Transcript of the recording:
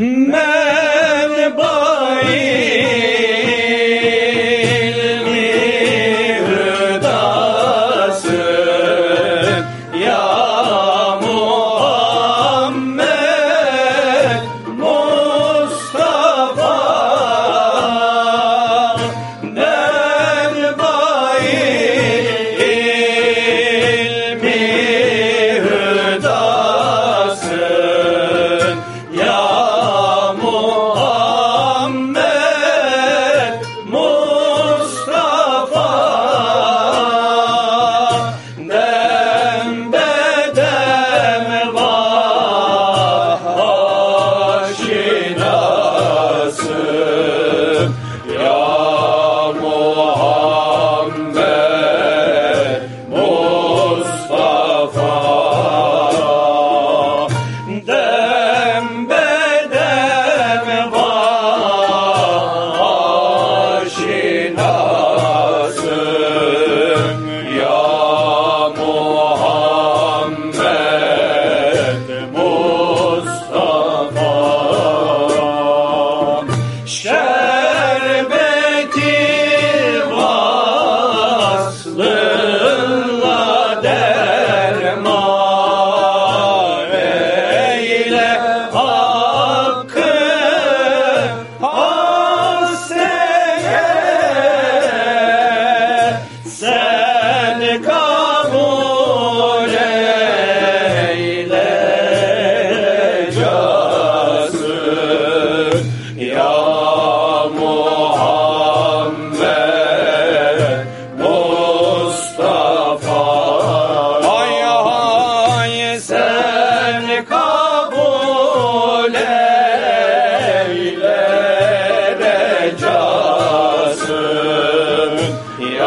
من باید Ya